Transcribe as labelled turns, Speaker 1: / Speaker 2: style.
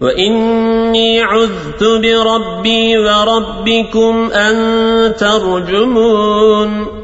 Speaker 1: وإني عذت بربي وربكم أن ترجمون